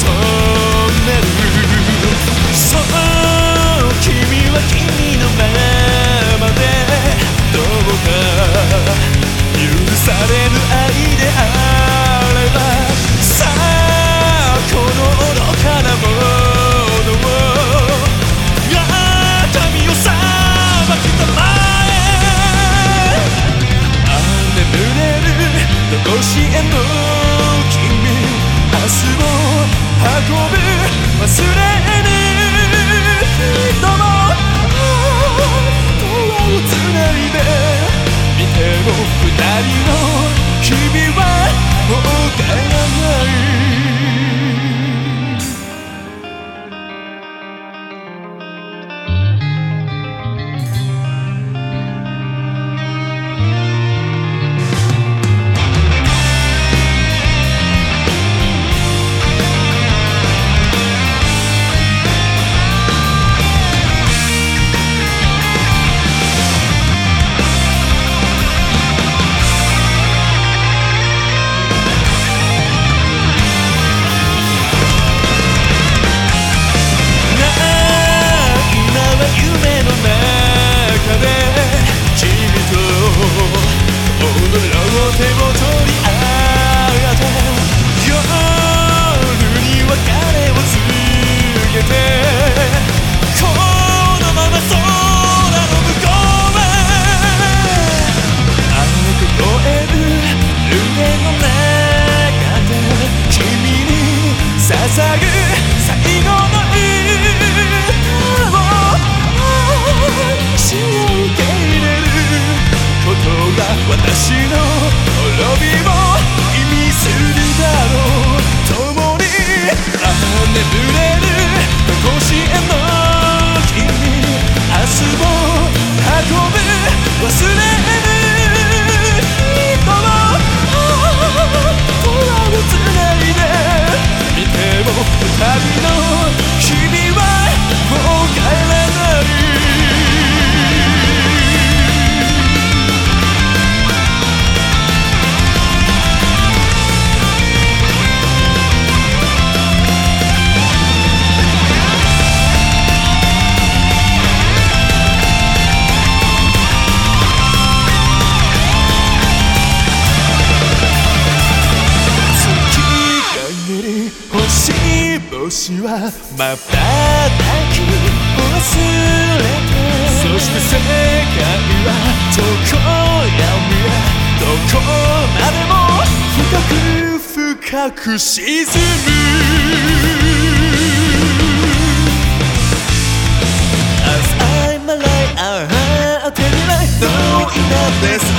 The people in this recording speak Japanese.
そう君は君のままでどうか許される愛であればさあこの愚かなものを神をたえの忘れが私の滅びを意味するだろう。共にあの眠れる。甲子園のまた泣く忘れてそして世界はどこやみやどこまでも深く深く沈む。As I'm alive I'm a t e r r i b l No, です。